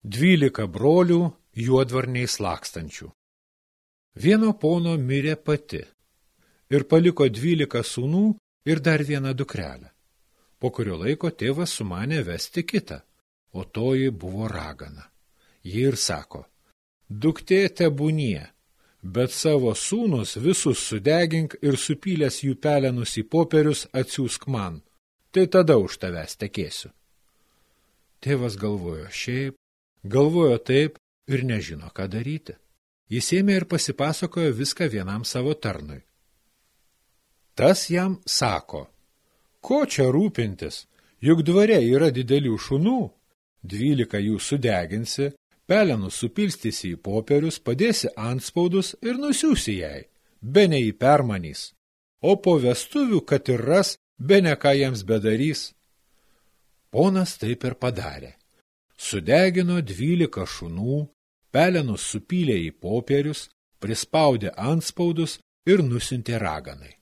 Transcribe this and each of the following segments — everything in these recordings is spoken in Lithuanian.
Dvylika brolių juodvarniais lakstančių. Vieno pono mirė pati ir paliko dvylika sūnų ir dar vieną dukrelę. Po kurio laiko tėvas sumanė vesti kitą, o toji buvo ragana. Ji ir sako, duktė tebūnie, bet savo sūnus visus sudegink ir supylęs jų pelenus į popierius atsiųsk man, tai tada už tavęs tekėsiu. Tėvas galvojo šiaip, Galvojo taip ir nežino, ką daryti. Jis ėmė ir pasipasakojo viską vienam savo tarnui. Tas jam sako, ko čia rūpintis, juk dvare yra didelių šunų, dvylika jų sudeginsi, pelenus supilstysi į popierius, padėsi anspaudus ir nusiųsi jai, be ne į permanys, o po vestuvių, kad ir ras, be ne ką jiems bedarys. Ponas taip ir padarė sudegino dvylika šunų, pelenus supylė į popierius, prispaudė anspaudus ir nusintė raganai.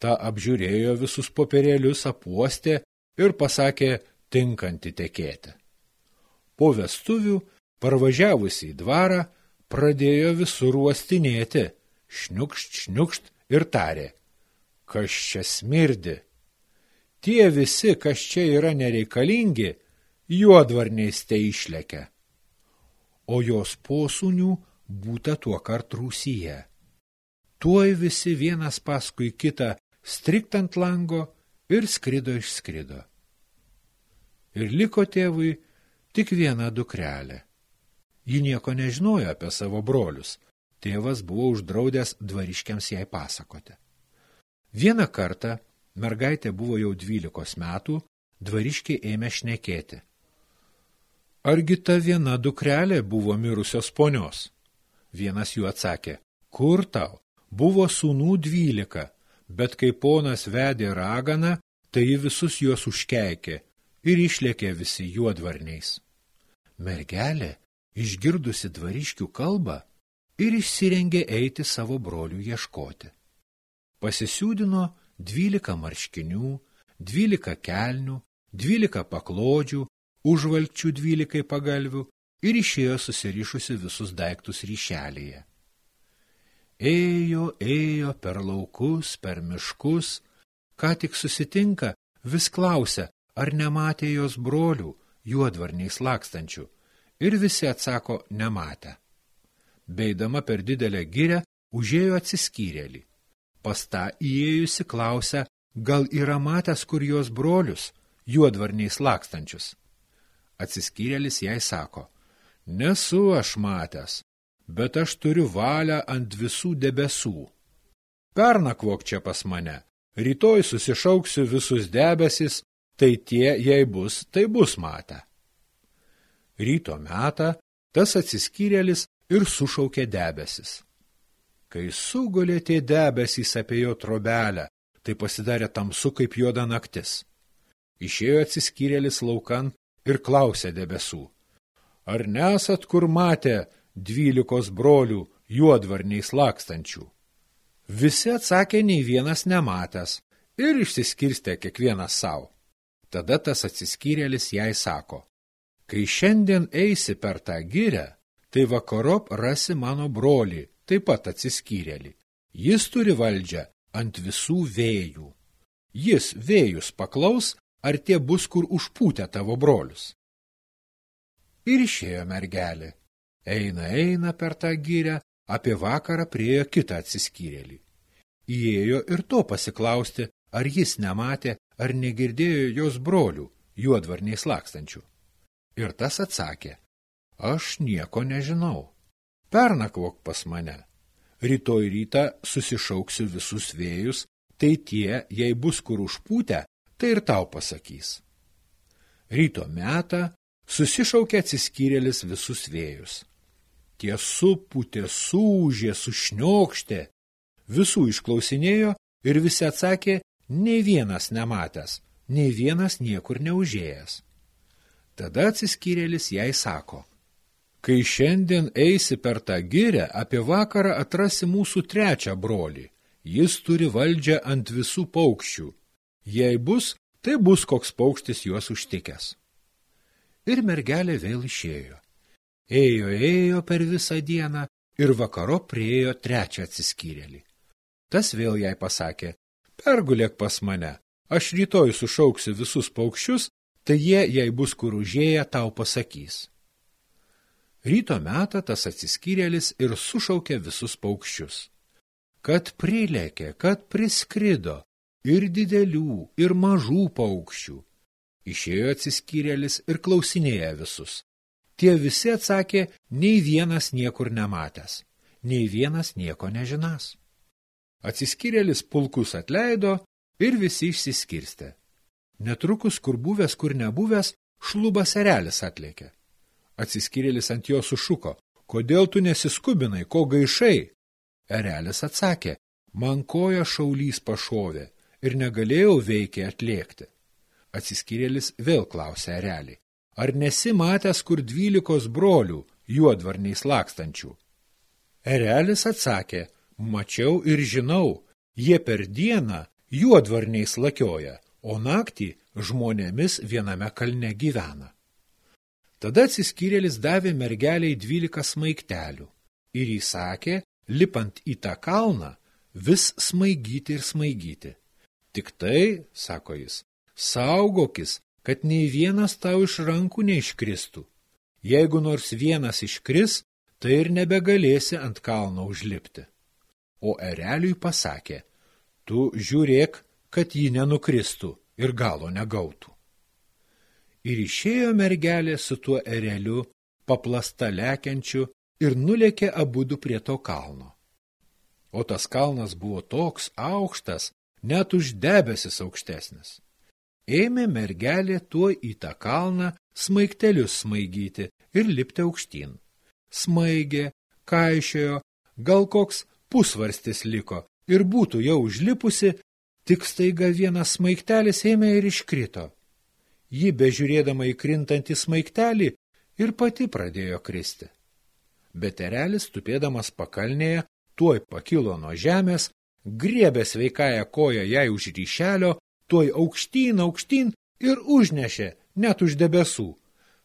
Ta apžiūrėjo visus popierėlius, apuostė ir pasakė tinkanti tekėti. Po vestuvių, parvažiavusi į dvarą, pradėjo visur uostinėti, šniukšt, šniukšt ir tarė, kas čia smirdi. Tie visi, kas čia yra nereikalingi, juodvarniais te išlekia. O jos posūnių būta tuo kart rūsyje. Tuoj visi vienas paskui kitą strikt ant lango ir skrido išskrido. Ir liko tėvui tik viena dukrelė. Ji nieko nežinojo apie savo brolius. Tėvas buvo uždraudęs dvariškiams jai pasakoti. Vieną kartą, mergaitė buvo jau dvylikos metų, dvariškiai ėmė šnekėti. Argi ta viena dukrelė buvo mirusios ponios? Vienas jų atsakė, kur tau? Buvo sūnų dvylika, bet kai ponas vedė raganą, tai visus juos užkeikė ir išlėkė visi juodvarniais. Mergelė, išgirdusi dvariškių kalbą, ir išsirengė eiti savo brolių ieškoti. Pasisiūdino dvylika marškinių, dvylika kelnių, dvylika paklodžių užvalčių dvylikai pagalvių ir išėjo susirišusi visus daiktus ryšelėje. Ėjo, ėjo per laukus, per miškus, ką tik susitinka, vis klausia, ar nematė jos brolių, juodvarniais lakstančių, ir visi atsako, nematę. Beidama per didelę girę, užėjo atsiskyrėlį. Pas tą įėjusi klausia, gal yra matęs kur jos brolius, juodvarniais lakstančius. Atsiskyrėlis jai sako, nesu aš matęs, bet aš turiu valią ant visų debesų. Pernakvok čia pas mane, rytoj susišauksiu visus debesis, tai tie, jei bus, tai bus matę. Ryto metą tas atsiskyrėlis ir sušaukė debesis. Kai sugulė tie debesys apie jo trobelę, tai pasidarė tamsu kaip juoda naktis. Išėjo atsiskyrėlis laukan ir klausė debesų, ar nesat kur matę dvylikos brolių juodvarniais lakstančių? Visi atsakė nei vienas nematęs ir išsiskirstė kiekvienas savo. Tada tas atsiskyrėlis jai sako, kai šiandien eisi per tą gyrę, tai vakarop rasi mano brolį, taip pat atsiskyrėlį. Jis turi valdžią ant visų vėjų. Jis vėjus paklaus ar tie bus kur užpūtę tavo brolius. Ir išėjo mergelė. Eina, eina per tą gyrę, apie vakarą priejo kitą atsiskyrėlį. Įėjo ir to pasiklausti, ar jis nematė, ar negirdėjo jos brolių, juodvarniais lakstančių. Ir tas atsakė, aš nieko nežinau. Pernakvok pas mane. Rytoj rytą susišauksiu visus vėjus, tai tie, jei bus kur užpūtę, tai ir tau pasakys. Ryto metą susišaukė atsiskyrėlis visus vėjus. Tie suputė, sūžė, sušniokštė, visų išklausinėjo ir visi atsakė, nei vienas nematęs, nei vienas niekur neužėjęs. Tada atsiskyrėlis jai sako, kai šiandien eisi per tą girę, apie vakarą atrasi mūsų trečią brolį, jis turi valdžią ant visų paukščių Jei bus, tai bus koks paukštis juos užtikęs. Ir mergelė vėl išėjo. Ėjo, ėjo per visą dieną ir vakaro priejo trečią atsiskyrėlį. Tas vėl jai pasakė, pergulėk pas mane, aš rytoj sušauksiu visus paukščius, tai jie, jei bus kur užėję, tau pasakys. Ryto metą tas atsiskyrėlis ir sušaukė visus paukščius. Kad prilėkė, kad priskrido, ir didelių, ir mažų paukščių. Išėjo atsiskyrėlis ir klausinėja visus. Tie visi atsakė, nei vienas niekur nematęs, nei vienas nieko nežinas. Atsiskyrėlis pulkus atleido ir visi išsiskirstė. Netrukus, kur buvęs, kur nebuvęs, šlubas erelis atlėkė. Atsiskyrėlis ant jo sušuko, kodėl tu nesiskubinai, ko gaišai? Erelis atsakė, man koja šaulys pašovė ir negalėjau veikiai atlėkti. Atsiskyrėlis vėl klausė erelį, ar nesi matęs kur dvylikos brolių, juodvarniais lakstančių? Erelis atsakė, mačiau ir žinau, jie per dieną juodvarniais lakioja, o naktį žmonėmis viename kalne gyvena. Tada atsiskyrėlis davė mergeliai dvylika smaigtelių ir įsakė, lipant į tą kalną, vis smaigyti ir smaigyti. Tik tai, sako jis, saugokis, kad nei vienas tau iš rankų neiškristų. Jeigu nors vienas iškris, tai ir nebegalėsi ant kalno užlipti. O ereliui pasakė, tu žiūrėk, kad ji nenukristų ir galo negautų. Ir išėjo mergelė su tuo ereliu, paplasta lekiančiu, ir nulėkė abudu prie to kalno. O tas kalnas buvo toks aukštas, net už debesis aukštesnis. Ėmė mergelė tuo į tą kalną smaigtelius smaigyti ir lipti aukštyn. Smaigė, kaišiojo, gal koks pusvarstis liko ir būtų jau užlipusi, tik staiga vienas smaigtelis ėmė ir iškrito. Ji, bežiūrėdama į krintantį smaigtelį, ir pati pradėjo kristi. Bet erelis, tupėdamas pakalnėje, tuoj pakilo nuo žemės, griebė sveikąją koją jai už ryšelio, tuoj aukštyn, aukštyn ir užnešė, net už debesų.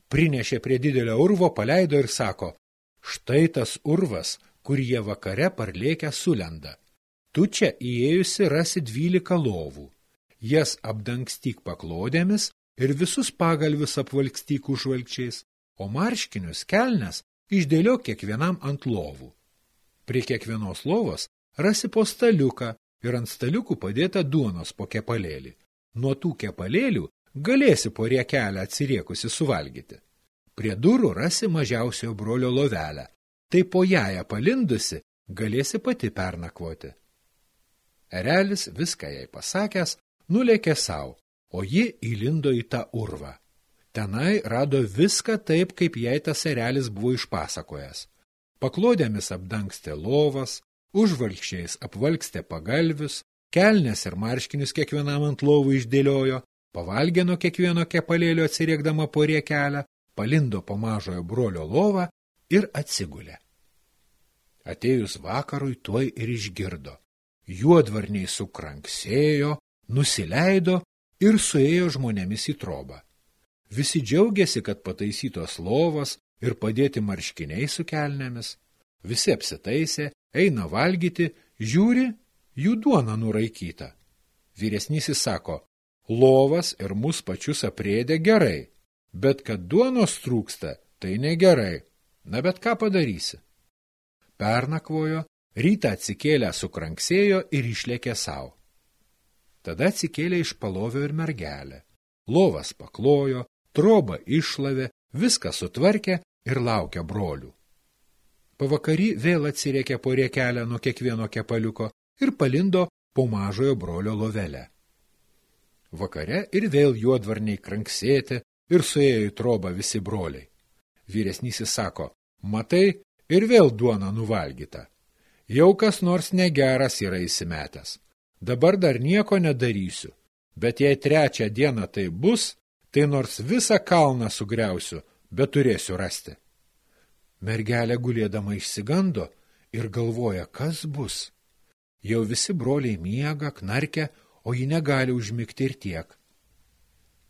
Prinešė prie didelio urvo, paleido ir sako, štai tas urvas, kur jie vakare parlėkę sulenda. Tu čia įėjusi rasi dvylika lovų. Jas apdangstyk paklodėmis, ir visus pagalvius apvalkstyk užvalkčiais, o marškinius kelnes išdėliok kiekvienam ant lovų. Prie kiekvienos lovos rasi po staliuką ir ant staliukų padėta duonos po kepalėlį. Nuo tų kepalėlių galėsi po riekelę atsiriekusi suvalgyti. Prie durų rasi mažiausiojo brolio lovelę, tai po ją palindusi galėsi pati pernakvoti. Erelis viską jai pasakęs, nulėkė savo, o ji įlindo į tą urvą. Tenai rado viską taip, kaip jai tas erelis buvo išpasakojęs. Paklodėmis apdangstė lovas, užvalkščiais apvalkstė pagalvius, kelnes ir marškinius kiekvienam ant lovų išdėliojo, pavalgė nuo kiekvieno kepalėlio atsiriekdama po riekelę, palindo po mažojo brolio lovą ir atsigulė. Atėjus vakarui tuoj ir išgirdo. Juodvarniai sukranksėjo, nusileido ir suėjo žmonėmis į trobą. Visi džiaugiasi, kad pataisytos lovos ir padėti marškiniai su kelnėmis. Visi apsitaisė, eina valgyti, žiūri, jų duona nuraikyta. Vyresnysis sako, lovas ir mus pačius aprėdė gerai, bet kad duonos trūksta, tai negerai. Na bet ką padarysi? Pernakvojo, rytą atsikėlę sukranksėjo ir išlėkė savo. Tada atsikėlė iš palovio ir mergelė. Lovas paklojo, trobą išlavė, viską sutvarkė ir laukia brolių. Pavakary vėl atsiriekė po riekelę nuo kiekvieno kepaliuko ir palindo po mažojo brolio lovelę. Vakare ir vėl juodvarniai kranksėti ir suėjo į trobą visi broliai. Vyresnysis sako, matai, ir vėl duona nuvalgyta. Jau kas nors negeras yra įsimetęs. Dabar dar nieko nedarysiu, bet jei trečią dieną tai bus, tai nors visą kalną sugriausiu, bet turėsiu rasti. Mergelė gulėdama išsigando ir galvoja, kas bus. Jau visi broliai miega, knarkia, o ji negali užmigti ir tiek.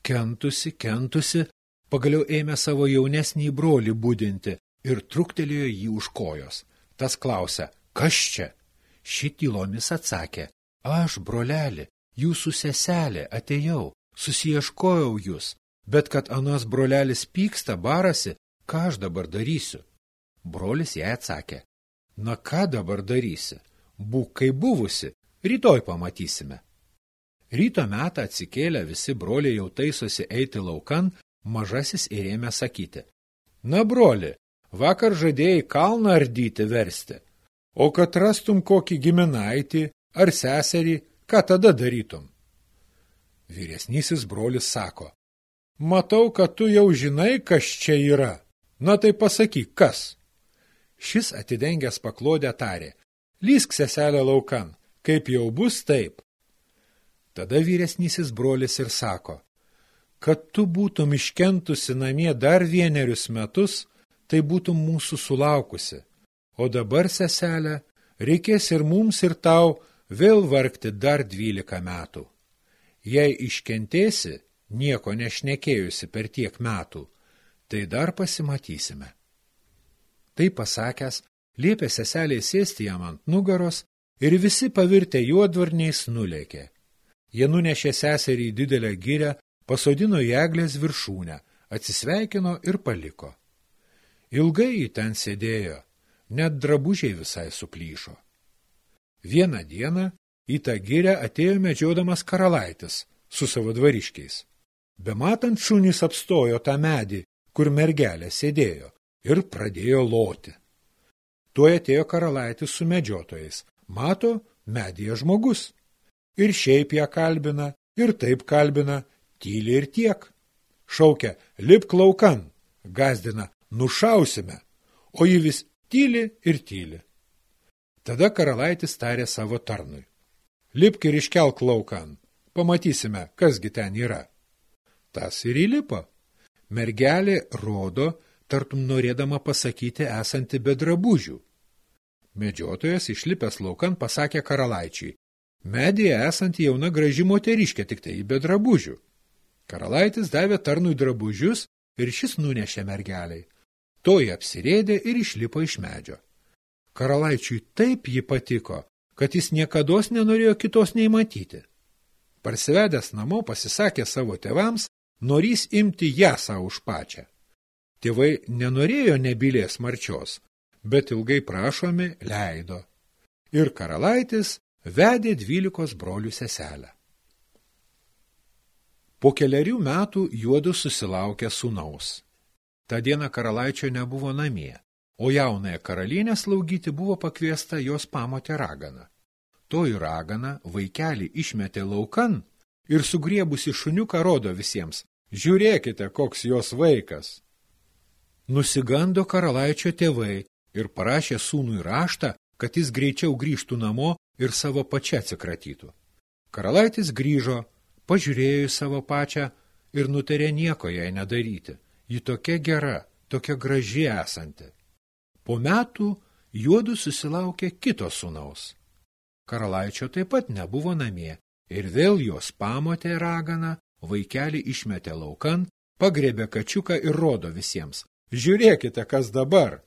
Kentusi, kentusi, pagaliau ėmė savo jaunesnį brolį būdinti ir truktelėjo jį už kojos. Tas klausia, kas čia? Ši tylomis atsakė, aš, broleli, jūsų seselė, atėjau, susieškojau jūs, bet kad anas brolelis pyksta, barasi, ką aš dabar darysiu? Brolis jai atsakė, na ką dabar darysi? Būk kaip buvusi, rytoj pamatysime. Ryto metą atsikėlę visi broliai jau taisosi eiti laukan, mažasis ir ėmė sakyti. Na, broli, vakar žadėjai kalną ardyti versti, o kad rastum kokį giminaitį ar seserį, ką tada darytum? Vyresnysis brolis sako, matau, kad tu jau žinai, kas čia yra. Na tai pasakyk, kas? Šis atidengęs paklodę tarė, lysk seselę laukan, kaip jau bus taip. Tada vyresnysis brolis ir sako, kad tu būtum iškentusi namie dar vienerius metus, tai būtum mūsų sulaukusi, o dabar, seselė, reikės ir mums ir tau vėl vargti dar dvylika metų. Jei iškentėsi, nieko nešnekėjusi per tiek metų, tai dar pasimatysime. Tai pasakęs, liepė seseliai sėsti jam ant nugaros ir visi pavirtę juodvarniais nulėkė. Jie nunešė seserį į didelę gyrę, pasodino į eglės viršūnę, atsisveikino ir paliko. Ilgai jį ten sėdėjo, net drabužiai visai suplyšo. Vieną dieną į tą gyrę atėjo medžiodamas karalaitis su savo dvariškiais. Bematant šunys apstojo tą medį, kur mergelė sėdėjo, ir pradėjo loti. Tuo atėjo karalaitis su medžiotojais. Mato, medyje žmogus. Ir šiaip ją kalbina, ir taip kalbina, tyli ir tiek. Šaukia, lip klaukan, gazdina, nušausime, o ji vis tyli ir tyli. Tada karalaitis tarė savo tarnui. Lipk ir iškelk laukan, pamatysime, kasgi ten yra. Tas ir įlipo. Mergelė rodo, tartum norėdama pasakyti esanti be drabužių. Medžiotojas išlipęs laukan pasakė karalaičiai, medėje esanti jauna graži moteriškė tik tai be drabužių. Karalaitis davė tarnui drabužius ir šis nunešė mergeliai. Toji apsirėdė ir išlipo iš medžio. Karalaičiui taip ji patiko, kad jis niekados nenorėjo kitos nei matyti. Parsivedęs namo pasisakė savo tėvams, norys imti ją savo už pačią. Tėvai nenorėjo nebylės marčios, bet ilgai prašomi leido. Ir karalaitis vedė dvylikos brolių seselę. Po keliarių metų juodu susilaukė sūnaus. Ta diena karalaičio nebuvo namie, o jaunąją karalienę slaugyti buvo pakviesta jos pamotė ragana. Toji ragana vaikelį išmetė laukan ir sugriebusi šuniuką rodo visiems, Žiūrėkite, koks jos vaikas. Nusigando karalaičio tėvai ir parašė sūnui raštą, kad jis greičiau grįžtų namo ir savo pačią atsikratytų. Karalaitis grįžo, pažiūrėjo į savo pačią ir nutarė nieko jai nedaryti. Ji tokia gera, tokia graži esanti. Po metų juodu susilaukė kito sūnaus. Karalaičio taip pat nebuvo namie ir vėl jos pamotė ragana vaikelį išmetė laukan, pagrebė kačiuką ir rodo visiems. Žiūrėkite, kas dabar.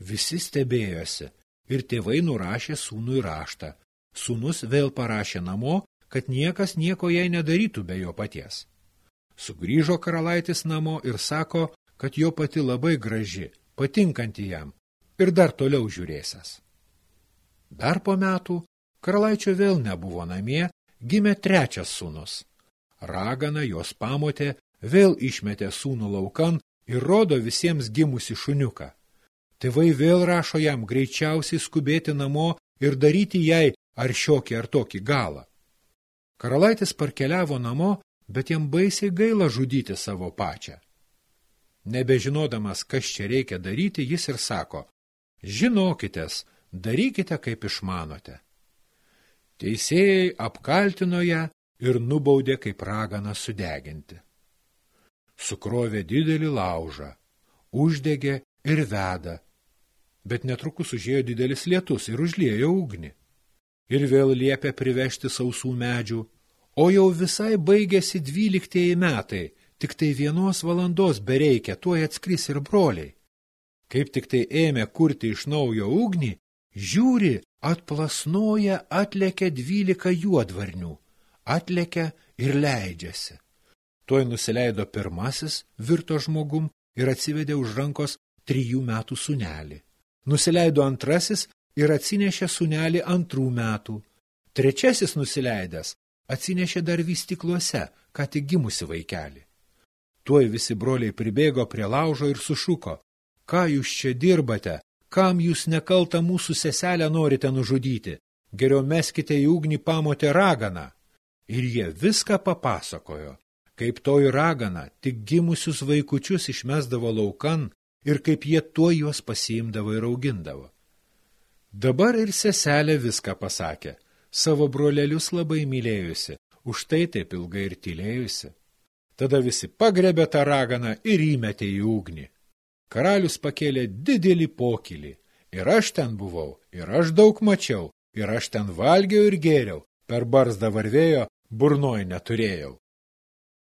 Visi stebėjosi ir tėvai nurašė sūnui raštą. Sūnus vėl parašė namo, kad niekas nieko jai nedarytų be jo paties. Sugrįžo karalaitis namo ir sako, kad jo pati labai graži, patinkanti jam ir dar toliau žiūrėsęs. Dar po metų karalaičio vėl nebuvo namie, gimė trečias sūnus. Ragana jos pamotė vėl išmetė sūnų laukan ir rodo visiems gimusi šuniuką. Tėvai vėl rašo jam greičiausiai skubėti namo ir daryti jai ar šiokį ar tokį galą. Karalaitis parkeliavo namo, bet jam baisiai gaila žudyti savo pačią. Nebežinodamas, kas čia reikia daryti, jis ir sako, žinokitės, darykite, kaip išmanote. Teisėjai apkaltino ją ir nubaudė kaip raganą sudeginti. Sukrovė didelį laužą, uždegė ir veda, bet netrukus užėjo didelis lietus ir užliejo ugnį. Ir vėl liepė privežti sausų medžių, o jau visai baigėsi dvyliktieji metai, tik tai vienos valandos bereikia, tuoj atskris ir broliai. Kaip tik tai ėmė kurti iš naujo ugnį, žiūri, atplasnoja, atlekia dvylika juodvarnių, atlekia ir leidžiasi. Tuoj nusileido pirmasis, virto žmogum ir atsivedė už rankos trijų metų sunelį. Nusileido antrasis ir atsinešė sunelį antrų metų. Trečiasis nusileidęs atsinešė dar vystikluose, ką tik gimusi vaikelį. Tuoj visi broliai pribėgo prie laužo ir sušuko, ką jūs čia dirbate, kam jūs nekaltą mūsų seselę norite nužudyti, geriau meskite į ugnį pamotę raganą. Ir jie viską papasakojo, kaip toji ragana tik gimusius vaikučius išmesdavo laukan ir kaip jie tuo juos pasiimdavo ir augindavo. Dabar ir seselė viską pasakė, savo brolelius labai mylėjusi, už tai taip ilgai ir tylėjusi. Tada visi pagrebė tą raganą ir įmetė į ugnį. Karalius pakėlė didelį pokylį. Ir aš ten buvau, ir aš daug mačiau, ir aš ten valgiau ir gėriau, per barzdą varvėjo, burnoj neturėjau.